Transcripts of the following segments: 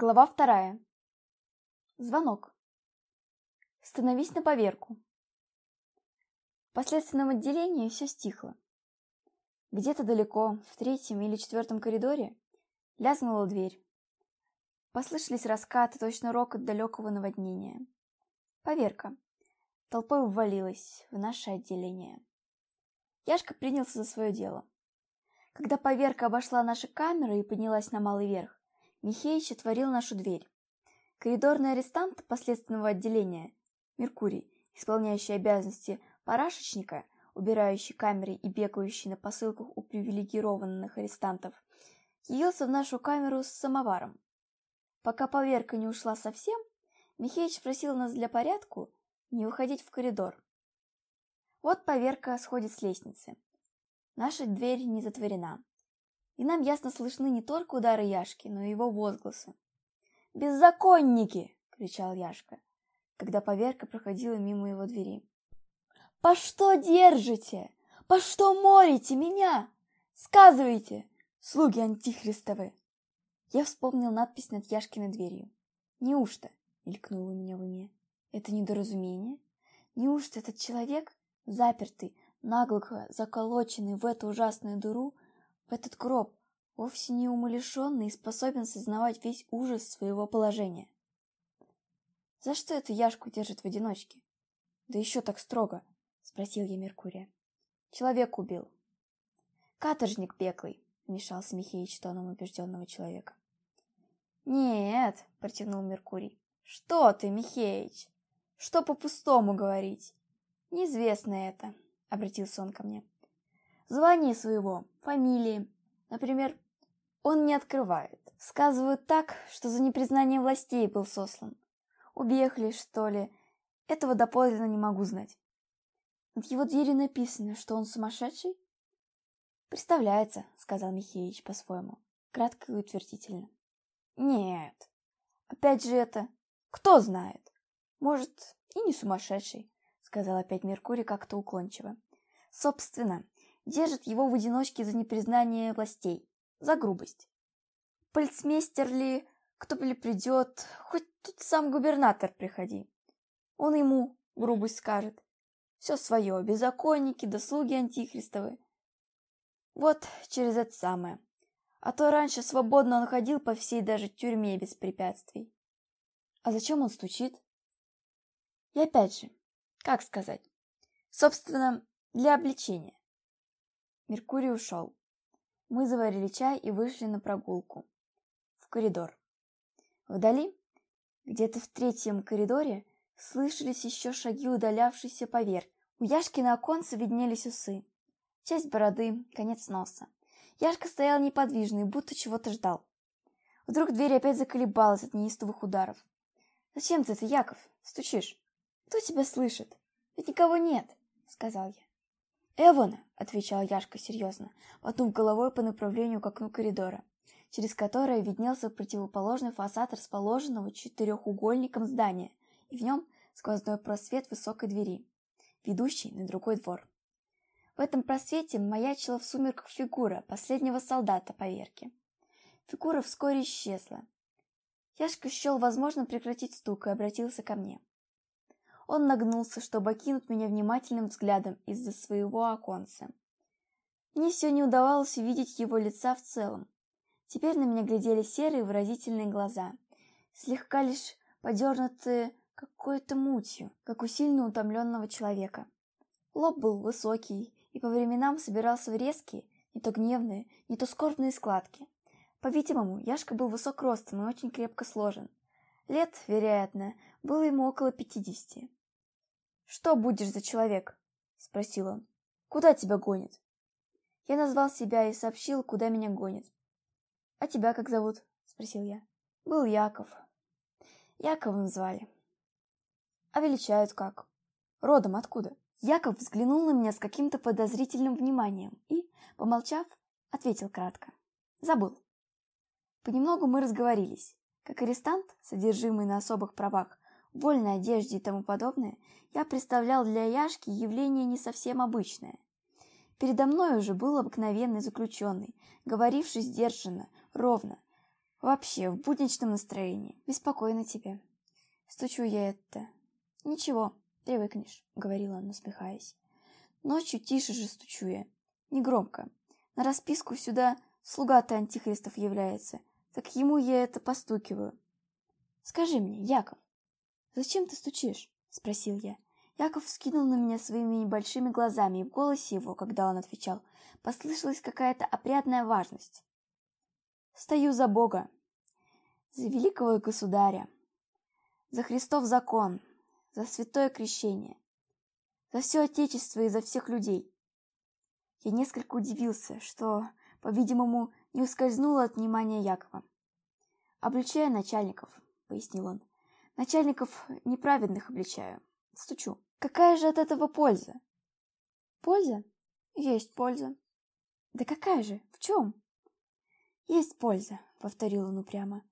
Глава вторая. Звонок. Становись на поверку. В последственном отделении все стихло. Где-то далеко, в третьем или четвертом коридоре, лязгнула дверь. Послышались раскаты, точно рокот далекого наводнения. Поверка. Толпой ввалилась в наше отделение. Яшка принялся за свое дело. Когда поверка обошла наши камеры и поднялась на малый верх, Михеич отворил нашу дверь. Коридорный арестант последственного отделения, Меркурий, исполняющий обязанности парашечника, убирающий камеры и бегающий на посылках у привилегированных арестантов, явился в нашу камеру с самоваром. Пока поверка не ушла совсем, Михеич просил нас для порядку не уходить в коридор. Вот поверка сходит с лестницы. Наша дверь не затворена и нам ясно слышны не только удары Яшки, но и его возгласы. «Беззаконники!» — кричал Яшка, когда поверка проходила мимо его двери. «По что держите? По что морите меня? Сказывайте, слуги антихристовы!» Я вспомнил надпись над Яшкиной дверью. «Неужто?» — мелькнуло у меня в уме. «Это недоразумение? Неужто этот человек, запертый, наглухо заколоченный в эту ужасную дуру, этот гроб вовсе не умалишенный и способен сознавать весь ужас своего положения. «За что это Яшку держит в одиночке?» «Да еще так строго», — спросил я Меркурия. «Человек убил». «Каторжник пеклый», — вмешался Михеич тоном убежденного человека. «Нет», — протянул Меркурий. «Что ты, Михеич? Что по-пустому говорить? Неизвестно это», — обратился он ко мне. Звание своего, фамилии. Например, он не открывает. Сказывают так, что за непризнание властей был сослан. Убегли, что ли? Этого доподлинно не могу знать. Над его дверью написано, что он сумасшедший? Представляется, сказал Михеич по-своему, кратко и утвердительно. Нет. Опять же это... Кто знает? Может, и не сумасшедший, сказал опять Меркурий как-то уклончиво. Собственно, держит его в одиночке за непризнание властей, за грубость. Польцмейстер ли, кто ли придет, хоть тут сам губернатор приходи. Он ему грубость скажет. Все свое, беззаконники, дослуги антихристовы. Вот через это самое. А то раньше свободно он ходил по всей даже тюрьме без препятствий. А зачем он стучит? И опять же, как сказать? Собственно, для обличения. Меркурий ушел. Мы заварили чай и вышли на прогулку. В коридор. Вдали, где-то в третьем коридоре, слышались еще шаги удалявшейся поверх. У Яшки на оконце виднелись усы. Часть бороды, конец носа. Яшка стоял неподвижный, будто чего-то ждал. Вдруг дверь опять заколебалась от неистовых ударов. «Зачем ты это, Яков? Стучишь? Кто тебя слышит? Ведь никого нет», — сказал я. «Эвана!» — отвечал Яшка серьезно, мотнув головой по направлению к окну коридора, через которое виднелся противоположный фасад расположенного четырехугольником здания, и в нем сквозной просвет высокой двери, ведущий на другой двор. В этом просвете маячила в сумерках фигура последнего солдата поверки. Фигура вскоре исчезла. Яшка счел возможно прекратить стук и обратился ко мне. Он нагнулся, чтобы окинуть меня внимательным взглядом из-за своего оконца. Мне все не удавалось увидеть его лица в целом. Теперь на меня глядели серые выразительные глаза, слегка лишь подернутые какой-то мутью, как у сильно утомленного человека. Лоб был высокий и по временам собирался в резкие, не то гневные, не то скорбные складки. По-видимому, Яшка был высок ростом и очень крепко сложен. Лет, вероятно, было ему около пятидесяти. «Что будешь за человек?» — спросил он. «Куда тебя гонит?» Я назвал себя и сообщил, куда меня гонит. «А тебя как зовут?» — спросил я. «Был Яков». Яковом звали. «А величают как?» «Родом откуда?» Яков взглянул на меня с каким-то подозрительным вниманием и, помолчав, ответил кратко. «Забыл». Понемногу мы разговорились. Как арестант, содержимый на особых правах, вольной одежде и тому подобное, я представлял для Яшки явление не совсем обычное. Передо мной уже был обыкновенный заключенный, говоривший сдержанно, ровно, Вообще, в будничном настроении. Беспокойно тебе. Стучу я это. Ничего, привыкнешь, говорила он, усмехаясь. Ночью тише же стучу я. Негромко. На расписку сюда слуга-то антихристов является. Так ему я это постукиваю. Скажи мне, Яков, зачем ты стучишь? Спросил я. Яков вскинул на меня своими небольшими глазами, и в голосе его, когда он отвечал, послышалась какая-то опрятная важность. «Стою за Бога, за великого государя, за Христов закон, за святое крещение, за все Отечество и за всех людей». Я несколько удивился, что, по-видимому, не ускользнуло от внимания Якова. «Обличаю начальников», — пояснил он. «Начальников неправедных обличаю. Стучу». Какая же от этого польза? Польза? Есть польза. Да какая же? В чем? Есть польза, повторил он упрямо.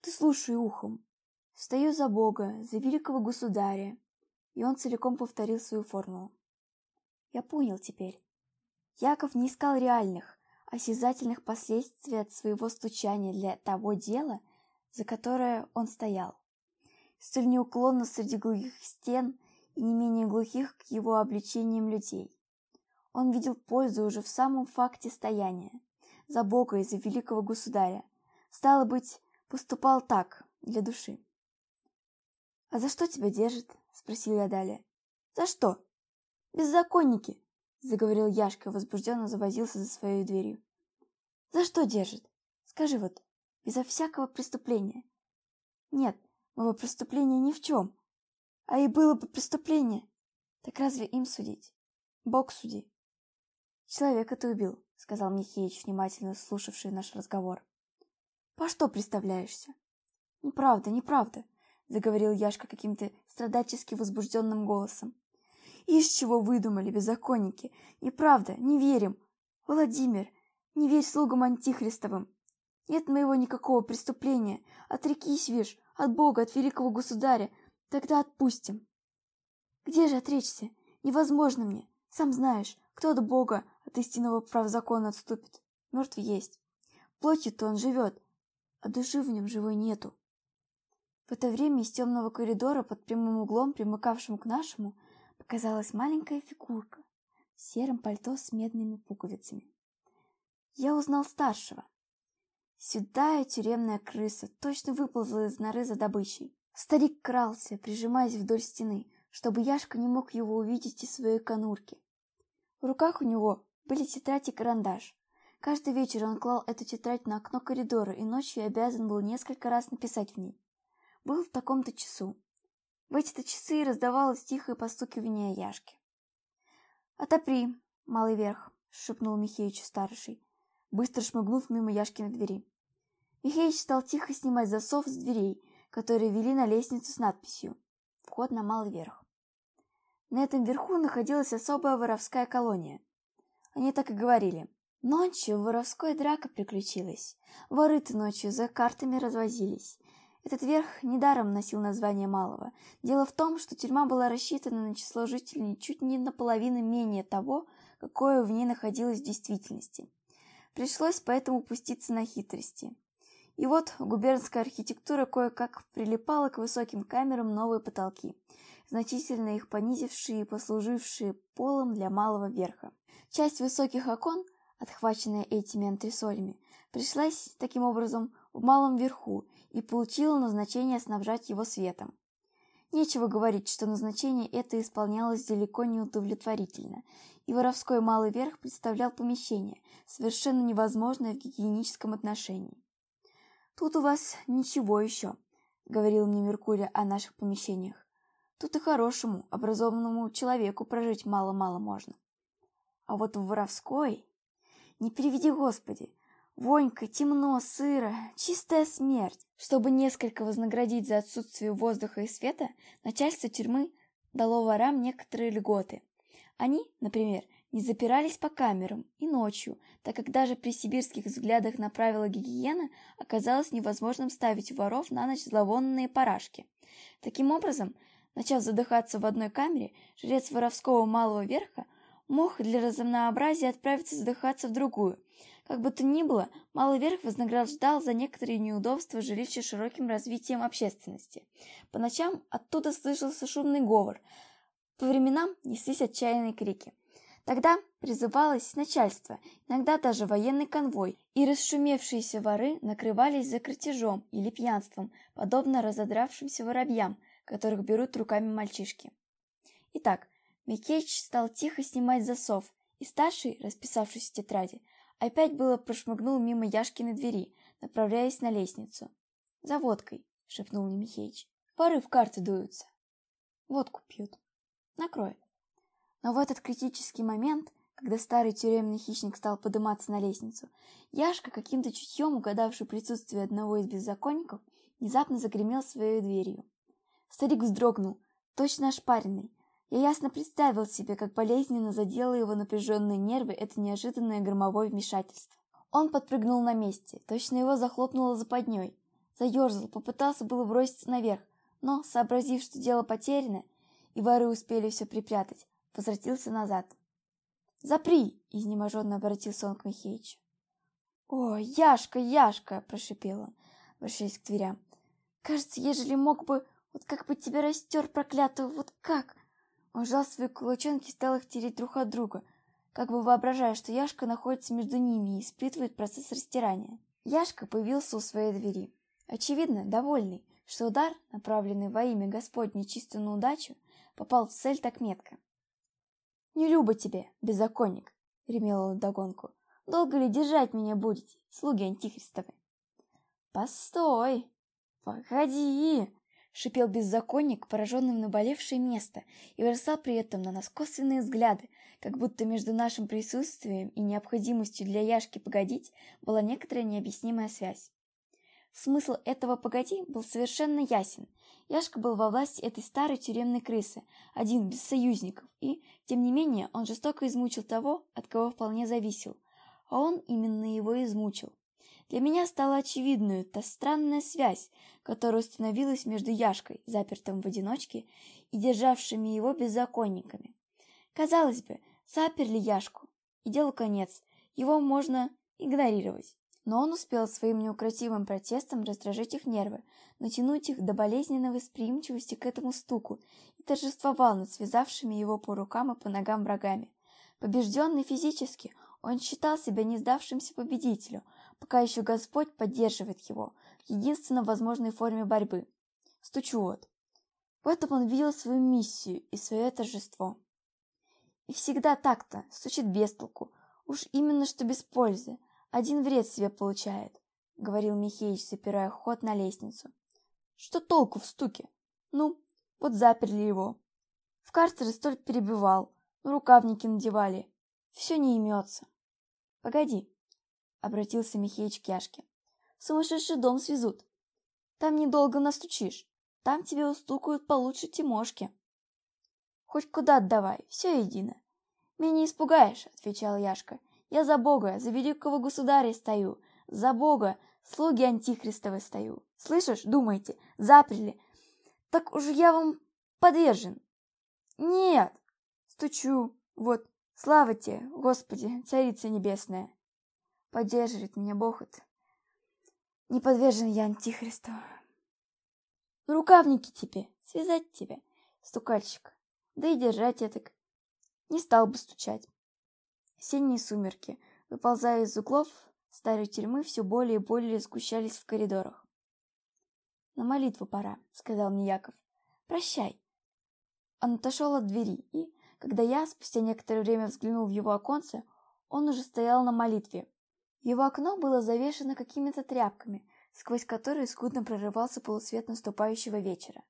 Ты слушай ухом. Стою за Бога, за великого государя. И он целиком повторил свою формулу. Я понял теперь. Яков не искал реальных, осязательных последствий от своего стучания для того дела, за которое он стоял. Столь неуклонно среди глухих стен и не менее глухих к его обличениям людей. Он видел пользу уже в самом факте стояния, за Бога и за великого государя. Стало быть, поступал так, для души. «А за что тебя держит?» — спросил я далее. «За что?» «Беззаконники!» — заговорил Яшка возбужденно завозился за своей дверью. «За что держит? Скажи вот, безо всякого преступления». «Нет, моего преступления ни в чем. А и было бы преступление. Так разве им судить? Бог суди. Человека ты убил, сказал Михеич, внимательно слушавший наш разговор. По что представляешься? Неправда, неправда, заговорил Яшка каким-то страдачески возбужденным голосом. Из чего выдумали беззаконники? Неправда, не верим. Владимир, не верь слугам антихристовым. Нет моего никакого преступления. Отрекись, вишь, от Бога, от великого государя, Тогда отпустим. Где же отречься? Невозможно мне. Сам знаешь, кто от Бога, от истинного прав закона отступит. Мертв есть. Плотью-то он живет, а души в нем живой нету. В это время из темного коридора под прямым углом, примыкавшим к нашему, показалась маленькая фигурка в сером пальто с медными пуговицами. Я узнал старшего. Сюда и тюремная крыса точно выползла из норы за добычей. Старик крался, прижимаясь вдоль стены, чтобы Яшка не мог его увидеть из своей конурки. В руках у него были тетрадь и карандаш. Каждый вечер он клал эту тетрадь на окно коридора и ночью обязан был несколько раз написать в ней. Был в таком-то часу. В эти-то часы раздавалось тихое постукивание Яшки. «Отопри, малый верх», — шепнул Михеич старший, быстро шмыгнув мимо Яшкиной двери. Михеич стал тихо снимать засов с дверей которые вели на лестницу с надписью «Вход на малый верх». На этом верху находилась особая воровская колония. Они так и говорили. Ночью воровской драка приключилась. Воры-то ночью за картами развозились. Этот верх недаром носил название Малого. Дело в том, что тюрьма была рассчитана на число жителей чуть не наполовину менее того, какое в ней находилось в действительности. Пришлось поэтому пуститься на хитрости. И вот губернская архитектура кое-как прилипала к высоким камерам новые потолки, значительно их понизившие и послужившие полом для малого верха. Часть высоких окон, отхваченная этими антресолями, пришлась таким образом в малом верху и получила назначение снабжать его светом. Нечего говорить, что назначение это исполнялось далеко не удовлетворительно, и воровской малый верх представлял помещение, совершенно невозможное в гигиеническом отношении. «Тут у вас ничего еще», — говорил мне Меркурий о наших помещениях. «Тут и хорошему, образованному человеку прожить мало-мало можно. А вот в воровской... Не переведи, Господи! Вонька, темно, сыро, чистая смерть. Чтобы несколько вознаградить за отсутствие воздуха и света, начальство тюрьмы дало ворам некоторые льготы. Они, например, не запирались по камерам и ночью, так как даже при сибирских взглядах на правила гигиены оказалось невозможным ставить у воров на ночь зловонные парашки. Таким образом, начав задыхаться в одной камере, жрец воровского малого верха мог для разнообразия отправиться задыхаться в другую. Как бы то ни было, Малый Верх вознаграждал за некоторые неудобства жилища широким развитием общественности. По ночам оттуда слышался шумный говор, по временам неслись отчаянные крики. Тогда призывалось начальство, иногда даже военный конвой, и расшумевшиеся воры накрывались за кратежом или пьянством, подобно разодравшимся воробьям, которых берут руками мальчишки. Итак, Микеич стал тихо снимать засов, и старший, расписавшись в тетради, опять было прошмыгнул мимо Яшкиной двери, направляясь на лестницу. «За водкой», — шепнул Михеич. «Воры в карты дуются. Водку пьют. Накроет». Но в этот критический момент, когда старый тюремный хищник стал подниматься на лестницу, Яшка, каким-то чутьем угадавший присутствие одного из беззаконников, внезапно загремел своей дверью. Старик вздрогнул, точно ошпаренный. Я ясно представил себе, как болезненно задело его напряженные нервы это неожиданное громовое вмешательство. Он подпрыгнул на месте, точно его захлопнуло западней. Заерзал, попытался было броситься наверх, но, сообразив, что дело потеряно, и воры успели все припрятать, возвратился назад. «Запри!» — изнеможенно обратился он к Михеичу. «О, Яшка, Яшка!» — прошипел он, обращаясь к дверям. «Кажется, ежели мог бы, вот как бы тебя растер, проклятого, вот как!» Он сжал свои кулачонки и стал их тереть друг от друга, как бы воображая, что Яшка находится между ними и испытывает процесс растирания. Яшка появился у своей двери. Очевидно, довольный, что удар, направленный во имя Господне чисто на удачу, попал в цель так метко. «Не любо тебе, беззаконник!» — он догонку. «Долго ли держать меня будете, слуги антихристовы?» «Постой! Погоди!» — шипел беззаконник, пораженный в наболевшее место, и бросал при этом на нас косвенные взгляды, как будто между нашим присутствием и необходимостью для Яшки погодить была некоторая необъяснимая связь. Смысл этого «погоди» был совершенно ясен, Яшка был во власти этой старой тюремной крысы, один, без союзников, и, тем не менее, он жестоко измучил того, от кого вполне зависел, а он именно его измучил. Для меня стала очевидной та странная связь, которая установилась между Яшкой, запертым в одиночке, и державшими его беззаконниками. Казалось бы, заперли Яшку, и делу конец, его можно игнорировать. Но он успел своим неукротимым протестом раздражить их нервы, натянуть их до болезненной восприимчивости к этому стуку и торжествовал над связавшими его по рукам и по ногам врагами. Побежденный физически, он считал себя не сдавшимся победителю, пока еще Господь поддерживает его в единственно возможной форме борьбы. Стучу вот. В этом он видел свою миссию и свое торжество. И всегда так-то, стучит без толку, уж именно что без пользы, один вред себе получает, — говорил Михеич, запирая ход на лестницу. Что толку в стуке? Ну, вот заперли его. В карцере столь перебивал, но рукавники надевали. Все не имется. Погоди, — обратился Михеич к Яшке. Сумасшедший дом свезут. Там недолго настучишь. Там тебе устукают получше Тимошки. Хоть куда отдавай, все едино. Меня не испугаешь, — отвечал Яшка. Я за Бога, за великого государя стою, за Бога, слуги антихристовы стою. Слышишь, думаете, заперли? Так уж я вам подвержен. Нет, стучу, вот, слава тебе, Господи, Царица Небесная. Поддерживает меня Бог от... Не подвержен я антихристу. Рукавники тебе, связать тебя, стукальщик. Да и держать я так не стал бы стучать. Осенние сумерки, выползая из углов старой тюрьмы, все более и более сгущались в коридорах. «На молитву пора», — сказал мне Яков. «Прощай». Он отошел от двери, и, когда я спустя некоторое время взглянул в его оконце, он уже стоял на молитве. Его окно было завешено какими-то тряпками, сквозь которые скудно прорывался полусвет наступающего вечера.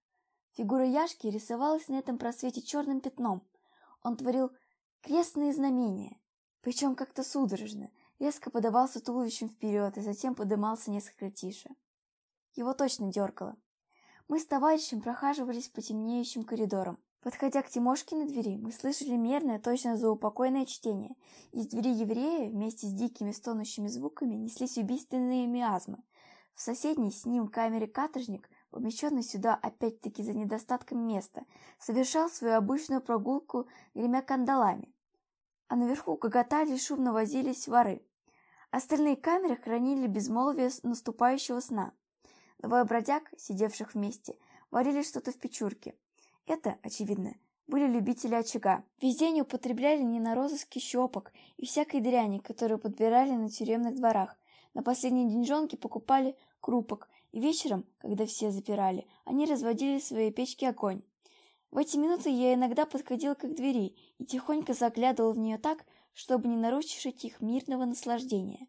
Фигура Яшки рисовалась на этом просвете черным пятном. Он творил крестные знамения, причем как-то судорожно, резко подавался туловищем вперед и затем подымался несколько тише. Его точно дергало. Мы с товарищем прохаживались по темнеющим коридорам. Подходя к Тимошкиной двери, мы слышали мерное, точно заупокойное чтение. Из двери еврея вместе с дикими стонущими звуками неслись убийственные миазмы. В соседней с ним камере каторжник, помещенный сюда опять-таки за недостатком места, совершал свою обычную прогулку, гремя кандалами а наверху гоготали и шумно возились воры. Остальные камеры хранили безмолвие наступающего сна. Двое бродяг, сидевших вместе, варили что-то в печурке. Это, очевидно, были любители очага. Весь день употребляли не на розыске щепок и всякой дряни, которую подбирали на тюремных дворах. На последние деньжонки покупали крупок, и вечером, когда все запирали, они разводили в своей печке огонь. В эти минуты я иногда подходил к двери и тихонько заглядывал в нее так, чтобы не нарушить их мирного наслаждения.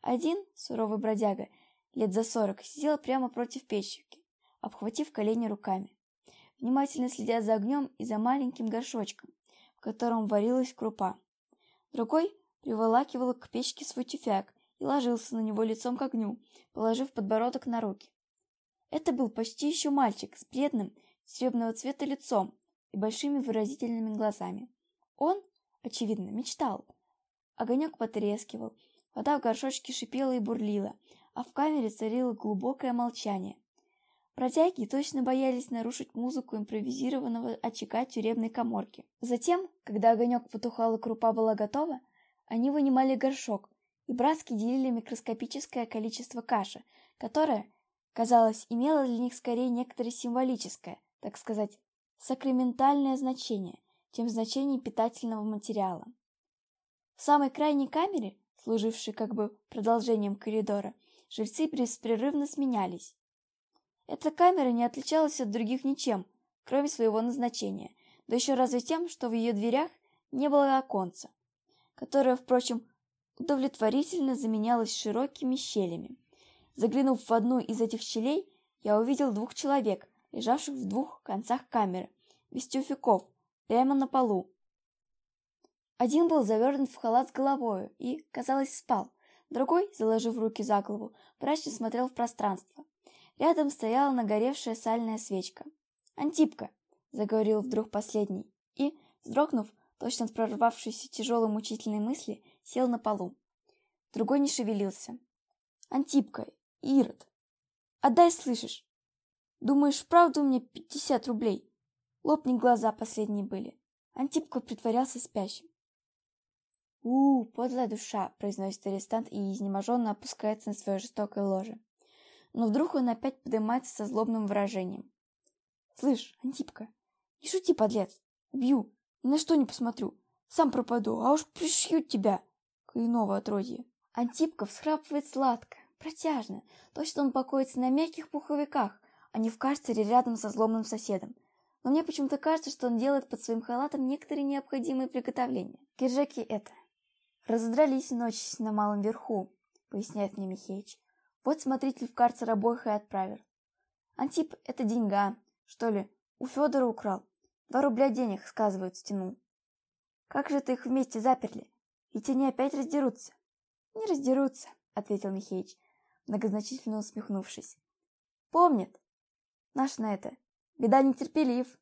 Один, суровый бродяга, лет за сорок, сидел прямо против печки, обхватив колени руками внимательно следя за огнем и за маленьким горшочком, в котором варилась крупа. Другой приволакивал к печке свой тюфяк и ложился на него лицом к огню, положив подбородок на руки. Это был почти еще мальчик с бледным, серебряного цвета лицом и большими выразительными глазами. Он, очевидно, мечтал. Огонек потрескивал, вода в горшочке шипела и бурлила, а в камере царило глубокое молчание. Бродяги точно боялись нарушить музыку импровизированного очага тюремной коморки. Затем, когда огонек потухал и крупа была готова, они вынимали горшок и братски делили микроскопическое количество каши, которое, казалось, имело для них скорее некоторое символическое, так сказать, сакраментальное значение, чем значение питательного материала. В самой крайней камере, служившей как бы продолжением коридора, жильцы беспрерывно сменялись. Эта камера не отличалась от других ничем, кроме своего назначения, да еще разве тем, что в ее дверях не было оконца, которое, впрочем, удовлетворительно заменялось широкими щелями. Заглянув в одну из этих щелей, я увидел двух человек, лежавших в двух концах камеры, без тюфяков, прямо на полу. Один был завернут в халат с головою и, казалось, спал. Другой, заложив руки за голову, мрачно смотрел в пространство. Рядом стояла нагоревшая сальная свечка. «Антипка!» — заговорил вдруг последний, и, вздрогнув, точно от прорвавшейся тяжелой мучительной мысли, сел на полу. Другой не шевелился. «Антипка! Ирод! Отдай, слышишь? Думаешь, вправду мне пятьдесят рублей?» Лопни глаза последние были. Антипка притворялся спящим. «У, подлая душа!» — произносит арестант и изнеможенно опускается на свое жестокое ложе но вдруг он опять поднимается со злобным выражением. «Слышь, Антипка, не шути, подлец, убью, ни на что не посмотрю, сам пропаду, а уж пришьют тебя, кляного отродье». Антипка всхрапывает сладко, протяжно, точно он покоится на мягких пуховиках, а не в карцере рядом со злобным соседом. Но мне почему-то кажется, что он делает под своим халатом некоторые необходимые приготовления. Киржаки это. Разодрались ночь на малом верху, поясняет мне Михеич. Вот смотритель в карцер обоих и отправил. Антип — это деньга, что ли, у Федора украл. Два рубля денег, сказывают, стянул. Как же ты их вместе заперли? Ведь они опять раздерутся. Не раздерутся, ответил Михеич, многозначительно усмехнувшись. Помнят. Наш на это. Беда нетерпелив.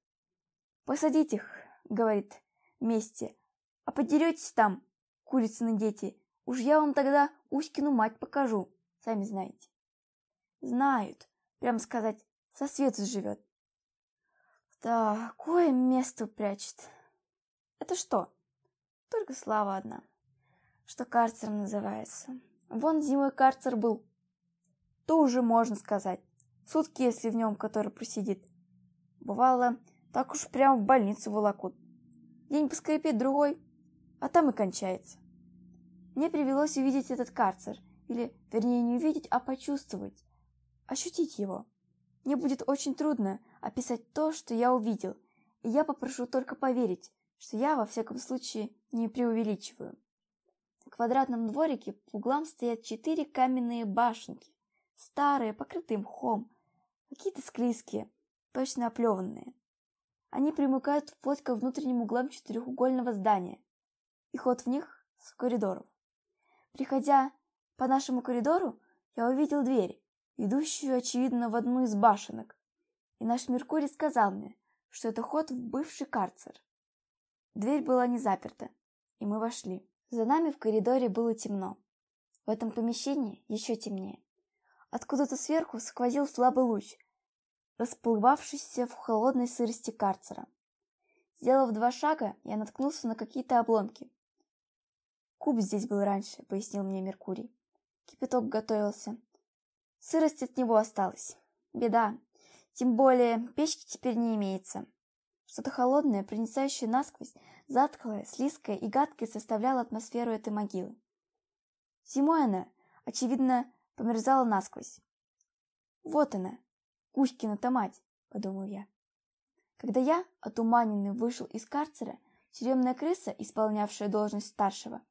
Посадить их, говорит, вместе. А подеретесь там, курицыны дети, уж я вам тогда Уськину мать покажу сами знаете. Знают, прямо сказать, со свету живет. Такое место прячет. Это что? Только слава одна. Что карцером называется. Вон зимой карцер был. То уже можно сказать. Сутки, если в нем который просидит. Бывало, так уж прямо в больницу волокут. День поскрипит, другой, а там и кончается. Мне привелось увидеть этот карцер, или, вернее, не увидеть, а почувствовать, ощутить его. Мне будет очень трудно описать то, что я увидел, и я попрошу только поверить, что я, во всяком случае, не преувеличиваю. В квадратном дворике по углам стоят четыре каменные башенки, старые, покрытые мхом, какие-то склизкие, точно оплеванные. Они примыкают вплоть ко внутренним углам четырехугольного здания, и ход в них с коридоров. Приходя по нашему коридору я увидел дверь, ведущую, очевидно, в одну из башенок. И наш Меркурий сказал мне, что это ход в бывший карцер. Дверь была не заперта, и мы вошли. За нами в коридоре было темно. В этом помещении еще темнее. Откуда-то сверху сквозил слабый луч, расплывавшийся в холодной сырости карцера. Сделав два шага, я наткнулся на какие-то обломки. Куб здесь был раньше, пояснил мне Меркурий. Кипяток готовился. Сырость от него осталась. Беда. Тем более, печки теперь не имеется. Что-то холодное, проницающее насквозь, затхлое, слизкое и гадкое составляло атмосферу этой могилы. Зимой она, очевидно, померзала насквозь. Вот она, Кузькина-то мать, подумал я. Когда я, отуманенный, вышел из карцера, тюремная крыса, исполнявшая должность старшего,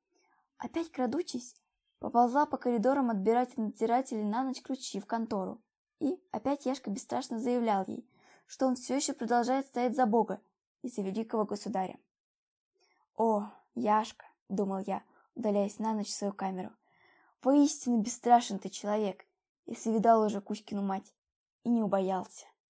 опять крадучись, поползла по коридорам отбирать у надзирателей на ночь ключи в контору. И опять Яшка бесстрашно заявлял ей, что он все еще продолжает стоять за Бога и за великого государя. «О, Яшка!» — думал я, удаляясь на ночь в свою камеру. «Воистину бесстрашен ты человек, если видал уже Кузькину мать и не убоялся».